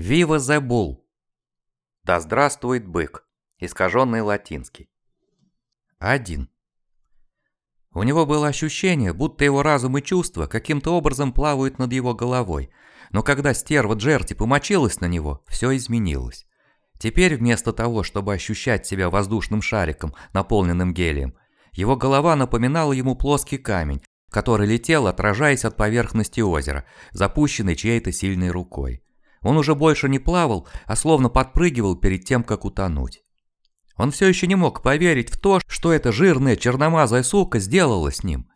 Вива the Bull! Да здравствует бык! Искаженный латинский. 1. У него было ощущение, будто его разум и чувства каким-то образом плавают над его головой, но когда стерва Джерти помочилась на него, все изменилось. Теперь вместо того, чтобы ощущать себя воздушным шариком, наполненным гелием, его голова напоминала ему плоский камень, который летел, отражаясь от поверхности озера, запущенный чьей-то сильной рукой. Он уже больше не плавал, а словно подпрыгивал перед тем, как утонуть. Он все еще не мог поверить в то, что эта жирная черномазая сука сделала с ним.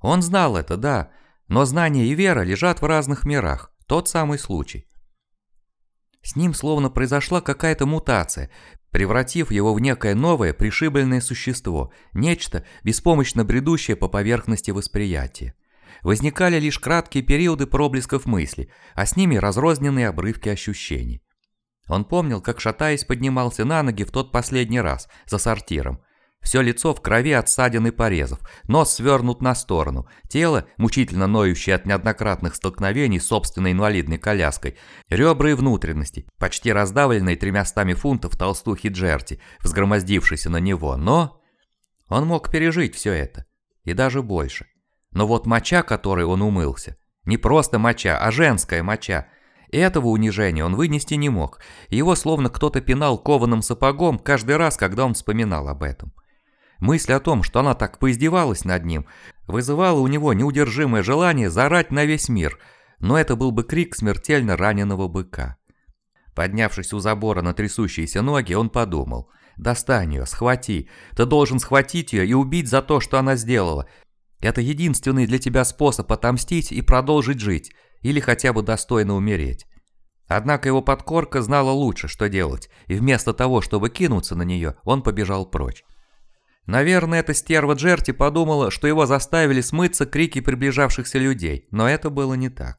Он знал это, да, но знание и вера лежат в разных мирах, тот самый случай. С ним словно произошла какая-то мутация, превратив его в некое новое пришибленное существо, нечто, беспомощно бредущее по поверхности восприятия. Возникали лишь краткие периоды проблесков мысли, а с ними разрозненные обрывки ощущений. Он помнил, как шатаясь поднимался на ноги в тот последний раз, за сортиром. Все лицо в крови от ссадин и порезов, нос свернут на сторону, тело, мучительно ноющее от неоднократных столкновений с собственной инвалидной коляской, ребра и внутренности, почти раздавленные тремястами фунтов толстухи Джерти, взгромоздившейся на него, но... Он мог пережить все это, и даже больше. Но вот моча, которой он умылся, не просто моча, а женская моча – этого унижения он вынести не мог, его словно кто-то пинал кованым сапогом каждый раз, когда он вспоминал об этом. Мысль о том, что она так поиздевалась над ним, вызывала у него неудержимое желание заорать на весь мир, но это был бы крик смертельно раненого быка. Поднявшись у забора на трясущиеся ноги, он подумал, «Достань ее, схвати, ты должен схватить ее и убить за то, что она сделала. Это единственный для тебя способ отомстить и продолжить жить, или хотя бы достойно умереть». Однако его подкорка знала лучше, что делать, и вместо того, чтобы кинуться на нее, он побежал прочь. Наверное, эта стерва Джерти подумала, что его заставили смыться крики приближавшихся людей, но это было не так.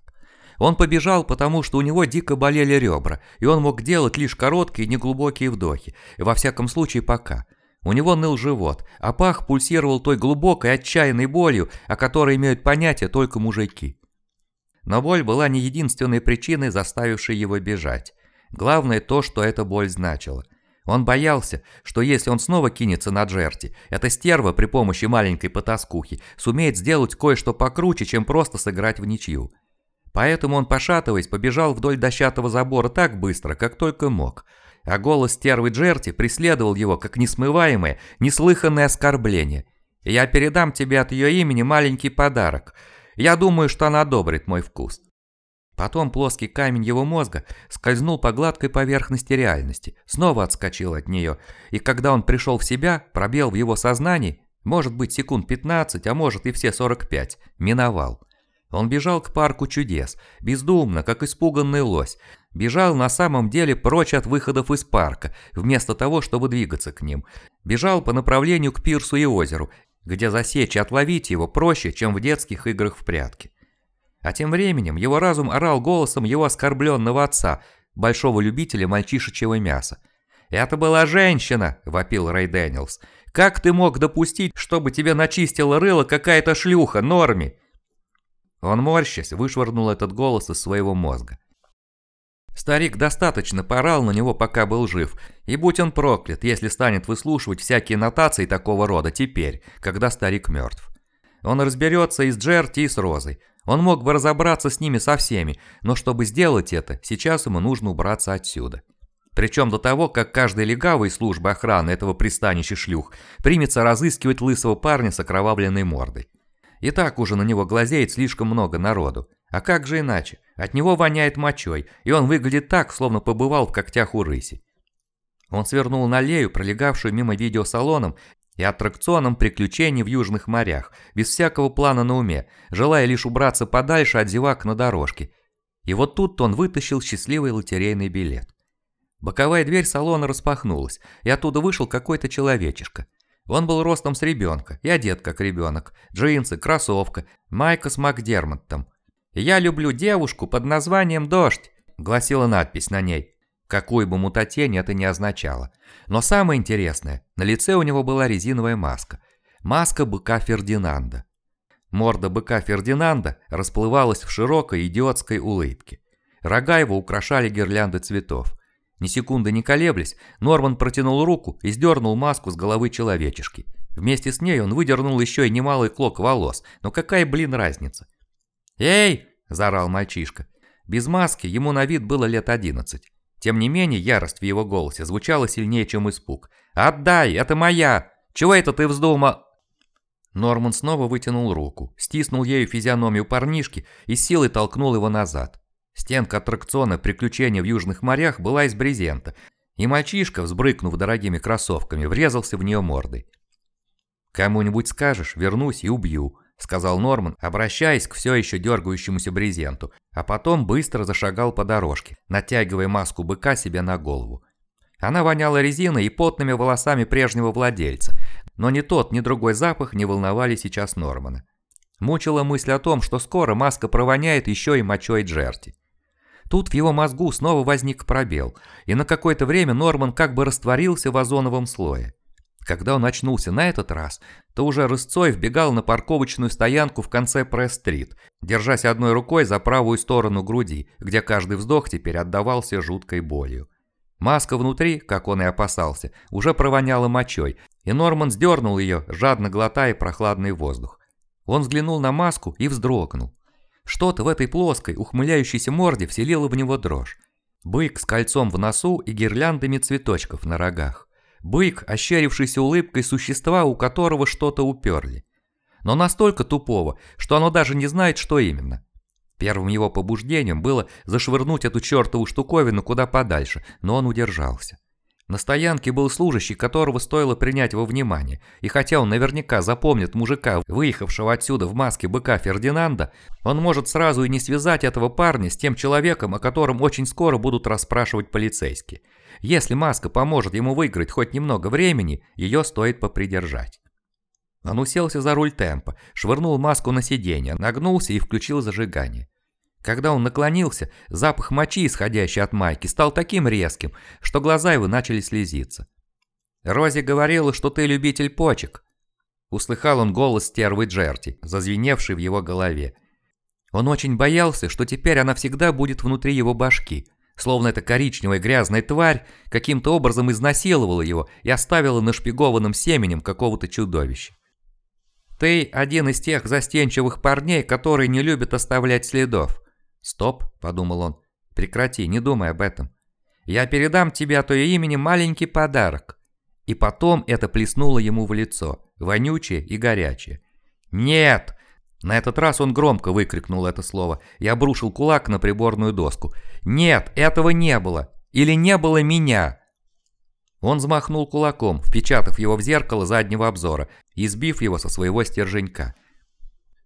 Он побежал, потому что у него дико болели ребра, и он мог делать лишь короткие неглубокие вдохи, во всяком случае пока. У него ныл живот, а пах пульсировал той глубокой отчаянной болью, о которой имеют понятие только мужики. Но боль была не единственной причиной, заставившей его бежать. Главное то, что эта боль значила – он боялся, что если он снова кинется на Джерти, эта стерва при помощи маленькой потаскухи сумеет сделать кое-что покруче, чем просто сыграть в ничью. Поэтому он, пошатываясь, побежал вдоль дощатого забора так быстро, как только мог. А голос стервы Джерти преследовал его, как несмываемое, неслыханное оскорбление. «Я передам тебе от ее имени маленький подарок. Я думаю, что она одобрит мой вкус». Потом плоский камень его мозга скользнул по гладкой поверхности реальности, снова отскочил от нее, и когда он пришел в себя, пробел в его сознании, может быть секунд 15, а может и все 45, миновал. Он бежал к парку чудес, бездумно, как испуганный лось, бежал на самом деле прочь от выходов из парка, вместо того, чтобы двигаться к ним. Бежал по направлению к пирсу и озеру, где засечь и отловить его проще, чем в детских играх в прятки. А тем временем его разум орал голосом его оскорбленного отца, большого любителя мальчишечьего мяса. «Это была женщина!» – вопил Рэй Дэниелс. «Как ты мог допустить, чтобы тебе начистила рыло какая-то шлюха, Норми?» Он, морщась, вышвырнул этот голос из своего мозга. Старик достаточно порал на него, пока был жив, и будь он проклят, если станет выслушивать всякие нотации такого рода теперь, когда старик мертв. Он разберется и с Джерти, и с Розой. Он мог бы разобраться с ними со всеми, но чтобы сделать это, сейчас ему нужно убраться отсюда. Причем до того, как каждая легавая служба охраны этого пристанища шлюх примется разыскивать лысого парня с окровавленной мордой. И так уже на него глазеет слишком много народу. А как же иначе? От него воняет мочой, и он выглядит так, словно побывал в когтях у рыси. Он свернул на аллею, пролегавшую мимо видеосалоном, и аттракционом приключений в южных морях, без всякого плана на уме, желая лишь убраться подальше от зевак на дорожке. И вот тут он вытащил счастливый лотерейный билет. Боковая дверь салона распахнулась, и оттуда вышел какой-то человечишка. Он был ростом с ребенка и одет как ребенок. Джинсы, кроссовка, майка с Макдермоттом. «Я люблю девушку под названием «Дождь», — гласила надпись на ней. Какой бы мутатень это ни означало. Но самое интересное, на лице у него была резиновая маска. Маска быка Фердинанда. Морда быка Фердинанда расплывалась в широкой идиотской улыбке. Рога его украшали гирлянды цветов. Ни секунды не колеблясь, Норман протянул руку и сдернул маску с головы человечешки. Вместе с ней он выдернул еще и немалый клок волос, но какая, блин, разница? «Эй!» – заорал мальчишка. Без маски ему на вид было лет одиннадцать. Тем не менее, ярость в его голосе звучала сильнее, чем испуг. «Отдай! Это моя! Чего это ты вздумал?» Норман снова вытянул руку, стиснул ею физиономию парнишки и силой толкнул его назад. Стенка аттракциона «Приключения в южных морях» была из брезента, и мальчишка, взбрыкнув дорогими кроссовками, врезался в нее мордой. «Кому-нибудь скажешь, вернусь и убью», — сказал Норман, обращаясь к все еще дергающемуся брезенту, а потом быстро зашагал по дорожке, натягивая маску быка себе на голову. Она воняла резиной и потными волосами прежнего владельца, но ни тот, ни другой запах не волновали сейчас Нормана. Мучила мысль о том, что скоро маска провоняет еще и мочой Джерти. Тут в его мозгу снова возник пробел, и на какое-то время Норман как бы растворился в озоновом слое. Когда он очнулся на этот раз, то уже рысцой вбегал на парковочную стоянку в конце Пресс-стрит, держась одной рукой за правую сторону груди, где каждый вздох теперь отдавался жуткой болью. Маска внутри, как он и опасался, уже провоняла мочой, и Норман сдернул ее, жадно глотая прохладный воздух. Он взглянул на маску и вздрогнул. Что-то в этой плоской, ухмыляющейся морде вселило в него дрожь. Бык с кольцом в носу и гирляндами цветочков на рогах. Бык, ощерившийся улыбкой существа, у которого что-то уперли. Но настолько тупого, что оно даже не знает, что именно. Первым его побуждением было зашвырнуть эту чертову штуковину куда подальше, но он удержался. На стоянке был служащий, которого стоило принять во внимание, и хотя он наверняка запомнит мужика, выехавшего отсюда в маске быка Фердинанда, он может сразу и не связать этого парня с тем человеком, о котором очень скоро будут расспрашивать полицейские. Если маска поможет ему выиграть хоть немного времени, ее стоит попридержать. Он уселся за руль темпа, швырнул маску на сиденье, нагнулся и включил зажигание. Когда он наклонился, запах мочи, исходящий от майки, стал таким резким, что глаза его начали слезиться. «Рози говорила, что ты любитель почек», — услыхал он голос стервы Джерти, зазвеневший в его голове. Он очень боялся, что теперь она всегда будет внутри его башки, словно эта коричневая грязная тварь каким-то образом изнасиловала его и оставила нашпигованным семенем какого-то чудовища. «Ты один из тех застенчивых парней, которые не любят оставлять следов», «Стоп», – подумал он, – «прекрати, не думай об этом. Я передам тебе от ее имени маленький подарок». И потом это плеснуло ему в лицо, вонючее и горячее. «Нет!» На этот раз он громко выкрикнул это слово и обрушил кулак на приборную доску. «Нет, этого не было! Или не было меня!» Он взмахнул кулаком, впечатав его в зеркало заднего обзора и сбив его со своего стерженька.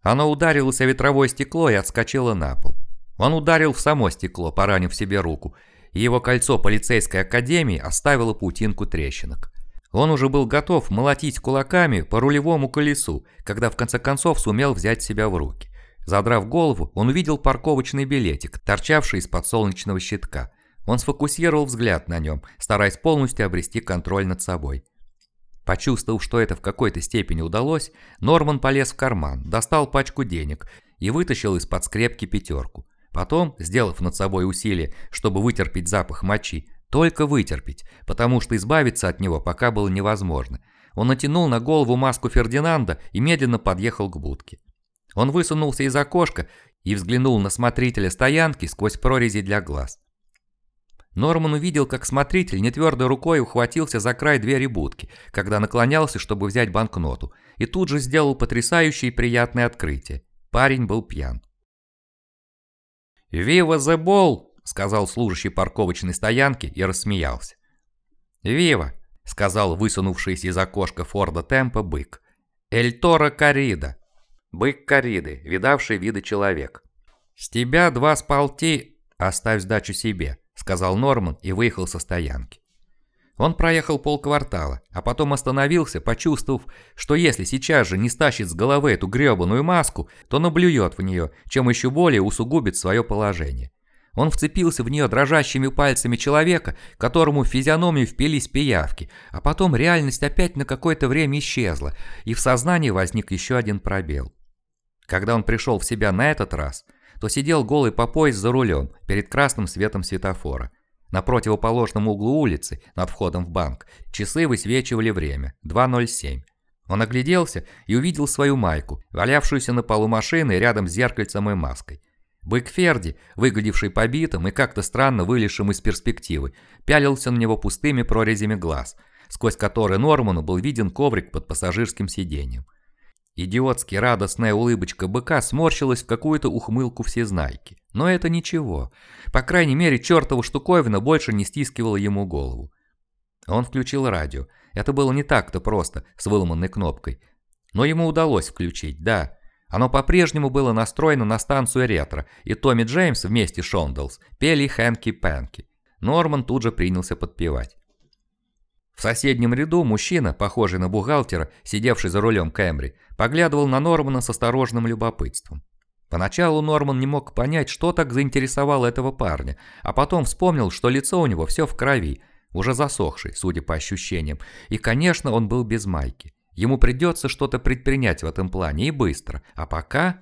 Оно ударилось о ветровое стекло и отскочило на пол. Он ударил в само стекло, поранив себе руку, и его кольцо полицейской академии оставило паутинку трещинок. Он уже был готов молотить кулаками по рулевому колесу, когда в конце концов сумел взять себя в руки. Задрав голову, он увидел парковочный билетик, торчавший из-под солнечного щитка. Он сфокусировал взгляд на нем, стараясь полностью обрести контроль над собой. Почувствовав, что это в какой-то степени удалось, Норман полез в карман, достал пачку денег и вытащил из-под скрепки пятерку. Потом, сделав над собой усилие, чтобы вытерпеть запах мочи, только вытерпеть, потому что избавиться от него пока было невозможно, он натянул на голову маску Фердинанда и медленно подъехал к будке. Он высунулся из окошка и взглянул на смотрителя стоянки сквозь прорези для глаз. Норман увидел, как смотритель нетвердой рукой ухватился за край двери будки, когда наклонялся, чтобы взять банкноту, и тут же сделал потрясающее и приятное открытие. Парень был пьян. «Вива the ball!» – сказал служащий парковочной стоянки и рассмеялся. «Вива!» – сказал высунувшийся из окошка Форда Темпа бык. «Эль Торо Карида!» Бык Кариды, видавший виды человек. «С тебя два спалти, оставь сдачу себе», – сказал Норман и выехал со стоянки. Он проехал полквартала, а потом остановился, почувствовав, что если сейчас же не стащит с головы эту гребаную маску, то наблюет в нее, чем еще более усугубит свое положение. Он вцепился в нее дрожащими пальцами человека, которому в физиономию впились пиявки, а потом реальность опять на какое-то время исчезла, и в сознании возник еще один пробел. Когда он пришел в себя на этот раз, то сидел голый по пояс за рулем, перед красным светом светофора. На противоположном углу улицы, над входом в банк, часы высвечивали время – 2.07. Он огляделся и увидел свою майку, валявшуюся на полу машины рядом с зеркальцем и маской. Бык Ферди, выглядевший побитым и как-то странно вылезшим из перспективы, пялился на него пустыми прорезями глаз, сквозь которые Норману был виден коврик под пассажирским сиденьем. Идиотски радостная улыбочка быка сморщилась в какую-то ухмылку всезнайки. Но это ничего. По крайней мере, чертова штуковина больше не стискивала ему голову. Он включил радио. Это было не так-то просто, с выломанной кнопкой. Но ему удалось включить, да. Оно по-прежнему было настроено на станцию ретро, и Томми Джеймс вместе с Шондлс пели «Хэнки-пэнки». Норман тут же принялся подпевать. В соседнем ряду мужчина, похожий на бухгалтера, сидевший за рулем Кэмри, поглядывал на Нормана с осторожным любопытством. Поначалу Норман не мог понять, что так заинтересовало этого парня, а потом вспомнил, что лицо у него все в крови, уже засохший, судя по ощущениям, и, конечно, он был без майки. Ему придется что-то предпринять в этом плане и быстро, а пока...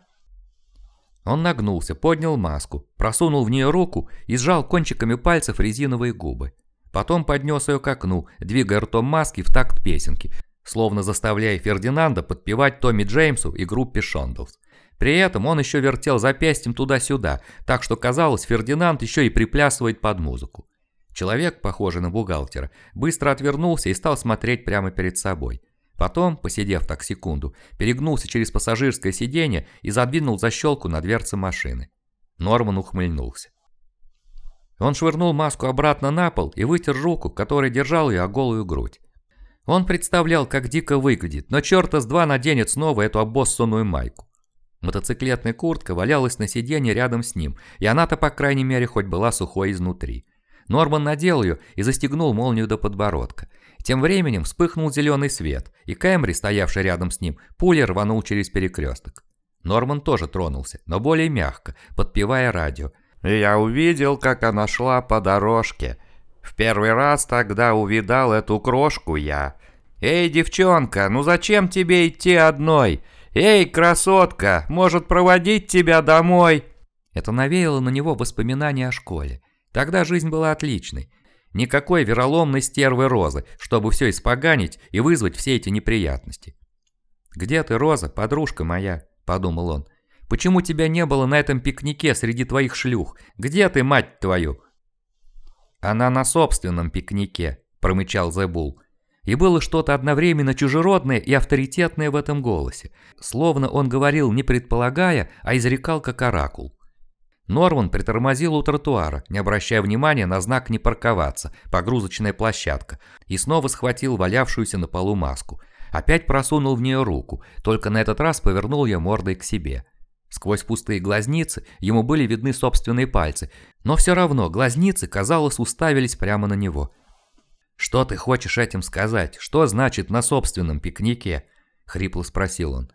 Он нагнулся, поднял маску, просунул в нее руку и сжал кончиками пальцев резиновые губы. Потом поднес ее к окну, двигая ртом маски в такт песенки, словно заставляя Фердинанда подпевать Томми Джеймсу и группе Шондлс. При этом он еще вертел запястьем туда-сюда, так что казалось, Фердинанд еще и приплясывает под музыку. Человек, похожий на бухгалтера, быстро отвернулся и стал смотреть прямо перед собой. Потом, посидев так секунду, перегнулся через пассажирское сиденье и задвинул защелку на дверце машины. Норман ухмыльнулся. Он швырнул маску обратно на пол и вытер руку, которой держал ее о голую грудь. Он представлял, как дико выглядит, но черта с два наденет снова эту обоссанную майку. Мотоциклетная куртка валялась на сиденье рядом с ним, и она-то, по крайней мере, хоть была сухой изнутри. Норман надел ее и застегнул молнию до подбородка. Тем временем вспыхнул зеленый свет, и Кэмри, стоявший рядом с ним, пулей рванул через перекресток. Норман тоже тронулся, но более мягко, подпевая радио, я увидел, как она шла по дорожке. В первый раз тогда увидал эту крошку я. «Эй, девчонка, ну зачем тебе идти одной? Эй, красотка, может проводить тебя домой?» Это навеяло на него воспоминания о школе. Тогда жизнь была отличной. Никакой вероломной стервы Розы, чтобы все испоганить и вызвать все эти неприятности. «Где ты, Роза, подружка моя?» – подумал он. Почему тебя не было на этом пикнике среди твоих шлюх? Где ты, мать твою?» «Она на собственном пикнике», – промычал Зебул. И было что-то одновременно чужеродное и авторитетное в этом голосе, словно он говорил не предполагая, а изрекал как оракул. Норман притормозил у тротуара, не обращая внимания на знак «Не парковаться», погрузочная площадка, и снова схватил валявшуюся на полу маску. Опять просунул в нее руку, только на этот раз повернул ее мордой к себе. Сквозь пустые глазницы ему были видны собственные пальцы, но все равно глазницы, казалось, уставились прямо на него. «Что ты хочешь этим сказать? Что значит «на собственном пикнике»?» — хрипло спросил он.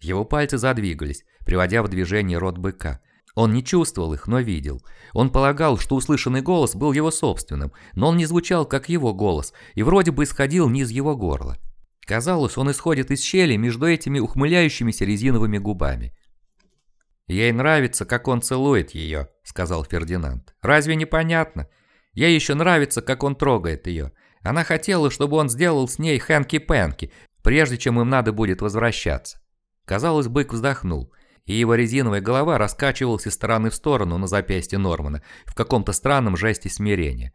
Его пальцы задвигались, приводя в движение рот быка. Он не чувствовал их, но видел. Он полагал, что услышанный голос был его собственным, но он не звучал, как его голос, и вроде бы исходил не из его горла. Казалось, он исходит из щели между этими ухмыляющимися резиновыми губами. «Ей нравится, как он целует ее», — сказал Фердинанд. «Разве не понятно? Ей еще нравится, как он трогает ее. Она хотела, чтобы он сделал с ней хэнки-пэнки, прежде чем им надо будет возвращаться». Казалось, бык вздохнул, и его резиновая голова раскачивалась из стороны в сторону на запястье Нормана в каком-то странном жесте смирения.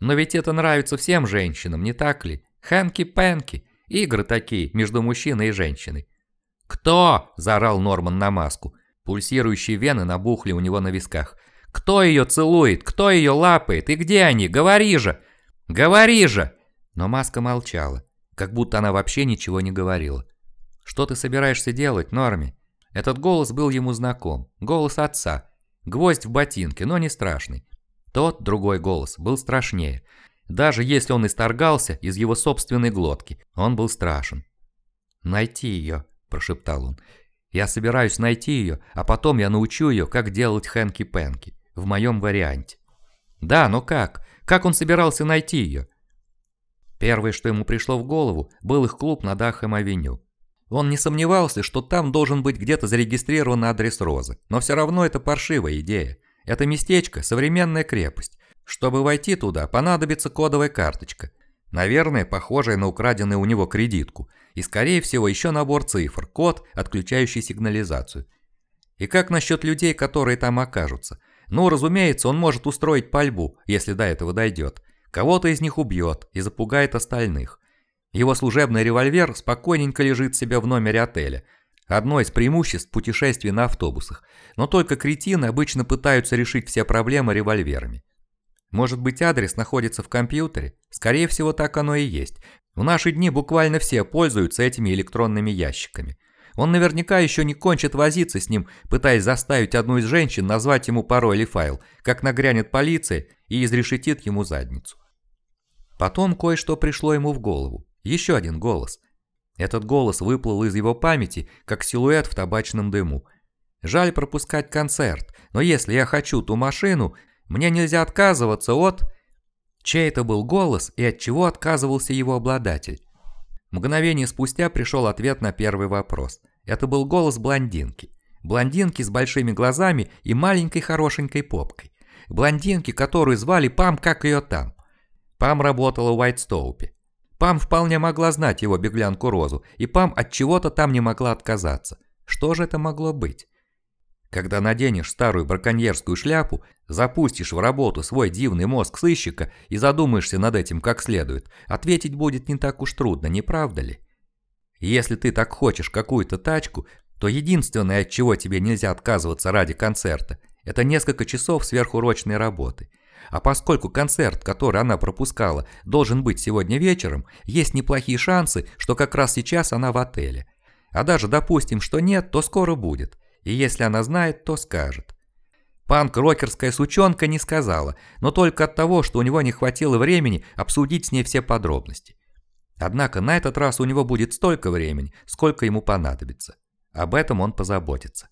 «Но ведь это нравится всем женщинам, не так ли? Хэнки-пэнки, игры такие между мужчиной и женщиной». «Кто?» – заорал Норман на маску. Пульсирующие вены набухли у него на висках. «Кто ее целует? Кто ее лапает? И где они? Говори же! Говори же!» Но маска молчала, как будто она вообще ничего не говорила. «Что ты собираешься делать, Норми?» Этот голос был ему знаком. Голос отца. Гвоздь в ботинке, но не страшный. Тот, другой голос, был страшнее. Даже если он исторгался из его собственной глотки, он был страшен. «Найти ее», – прошептал он. Я собираюсь найти ее, а потом я научу ее, как делать хэнки-пэнки. В моем варианте. Да, но как? Как он собирался найти ее? Первое, что ему пришло в голову, был их клуб на Дахэм-авеню. Он не сомневался, что там должен быть где-то зарегистрирован адрес Розы, но все равно это паршивая идея. Это местечко – современная крепость. Чтобы войти туда, понадобится кодовая карточка. Наверное, похожая на украденную у него кредитку. И, скорее всего, еще набор цифр, код, отключающий сигнализацию. И как насчет людей, которые там окажутся? Ну, разумеется, он может устроить пальбу, если до этого дойдет. Кого-то из них убьет и запугает остальных. Его служебный револьвер спокойненько лежит себе в номере отеля. Одно из преимуществ путешествий на автобусах. Но только кретины обычно пытаются решить все проблемы револьверами. Может быть адрес находится в компьютере? Скорее всего так оно и есть. В наши дни буквально все пользуются этими электронными ящиками. Он наверняка еще не кончит возиться с ним, пытаясь заставить одну из женщин назвать ему пароль или файл, как нагрянет полиция и изрешетит ему задницу. Потом кое-что пришло ему в голову. Еще один голос. Этот голос выплыл из его памяти, как силуэт в табачном дыму. Жаль пропускать концерт, но если я хочу ту машину, мне нельзя отказываться от... Чей это был голос и от чего отказывался его обладатель? Мгновение спустя пришел ответ на первый вопрос. Это был голос блондинки. Блондинки с большими глазами и маленькой хорошенькой попкой. Блондинки, которую звали Пам, как ее там. Пам работала в Уайтстоупе. Пам вполне могла знать его беглянку Розу, и Пам от чего-то там не могла отказаться. Что же это могло быть? Когда наденешь старую браконьерскую шляпу, запустишь в работу свой дивный мозг сыщика и задумаешься над этим как следует, ответить будет не так уж трудно, не правда ли? Если ты так хочешь какую-то тачку, то единственное, от чего тебе нельзя отказываться ради концерта, это несколько часов сверхурочной работы – а поскольку концерт, который она пропускала, должен быть сегодня вечером, есть неплохие шансы, что как раз сейчас она в отеле. А даже допустим, что нет, то скоро будет. И если она знает, то скажет. Панк-рокерская сучонка не сказала, но только от того, что у него не хватило времени обсудить с ней все подробности. Однако на этот раз у него будет столько времени, сколько ему понадобится. Об этом он позаботится.